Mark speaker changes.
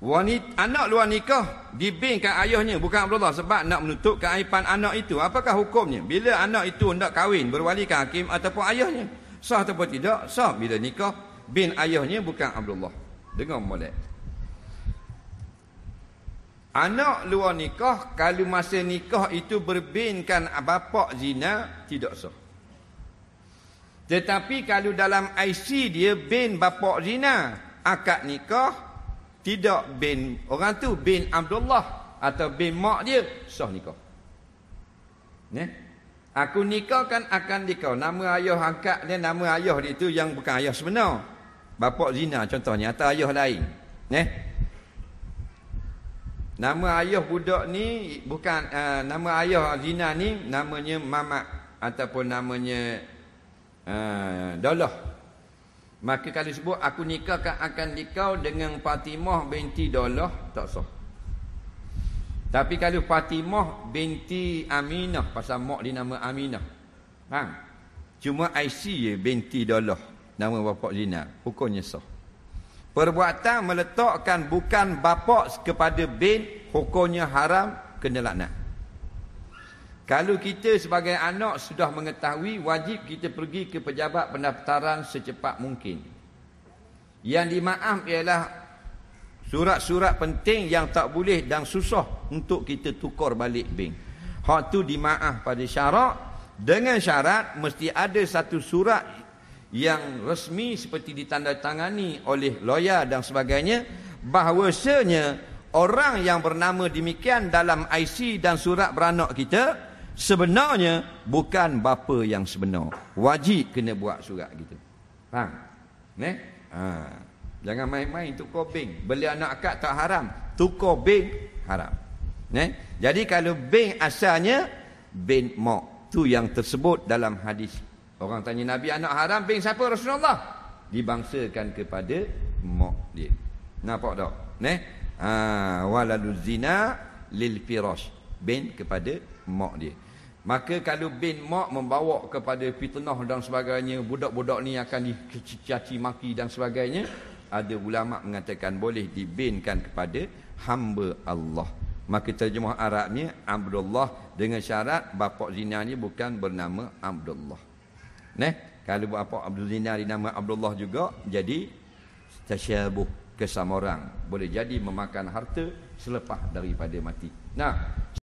Speaker 1: wanita anak luar nikah dibinkan ayahnya. Bukan Abdullah sebab nak menutup keaiban anak itu. Apakah hukumnya? Bila anak itu hendak kahwin berwalikan hakim ataupun ayahnya? Sah ataupun tidak? Sah. Bila nikah bin ayahnya bukan Abdullah. Dengar molek. Anak luar nikah kalau masa nikah itu berbinkan bapak zina tidak sah. Tetapi kalau dalam IC dia bin bapak zina akad nikah tidak bin orang tu bin Abdullah atau bin mak dia sah nikah. Ne? Aku nikah kan akan nikah. Nama ayah angkat dia nama ayah dia itu yang bukan ayah sebenar. Bapak zina contohnya atau ayah lain. Ne? Nama ayah budak ni bukan uh, nama ayah zina ni namanya Mamat ataupun namanya uh, Dalah. Maka kalau sebut aku nikahkan akan nikah dengan Fatimah binti Dolah tak sah. Tapi kalau Fatimah binti Aminah pasal mak dia nama Aminah. Faham? Cuma IC je binti Dolah nama bapak zina. Hukumnya sah. Perbuatan meletakkan bukan bapak kepada bin hukumnya haram kena laknat. Kalau kita sebagai anak sudah mengetahui wajib kita pergi ke pejabat pendaftaran secepat mungkin. Yang dimaaf ialah surat-surat penting yang tak boleh dan susah untuk kita tukar balik bank. Hak tu dimaaf pada syarat dengan syarat mesti ada satu surat yang resmi seperti ditandatangani oleh lawyer dan sebagainya bahawasanya orang yang bernama demikian dalam IC dan surat beranak kita sebenarnya bukan bapa yang sebenar. Wajib kena buat surat gitu. Faham? Ne? Ha. Jangan main-main tukar bank. Beli anak akad tak haram. Tukar bank haram. Ne? Jadi kalau bank asalnya bank mak. Tu yang tersebut dalam hadis. Orang tanya Nabi anak haram bank siapa Rasulullah? Dibangsakan kepada mak dia. Nampak tak? Ne? Ha, waladuz zina lil firash. Bank kepada mak dia. Maka kalau bin mak membawa kepada fitnah dan sebagainya, budak-budak ni akan dicaci maki dan sebagainya, ada ulama mengatakan boleh dibinkan kepada hamba Allah. Maka terjemah Arabnya Abdullah dengan syarat bapa zina ni bukan bernama Abdullah. Neh, kalau bapa Abdul Zina dinama Abdullah juga jadi tasyabuh kesamoran. Boleh jadi memakan harta selepas daripada mati. Nah,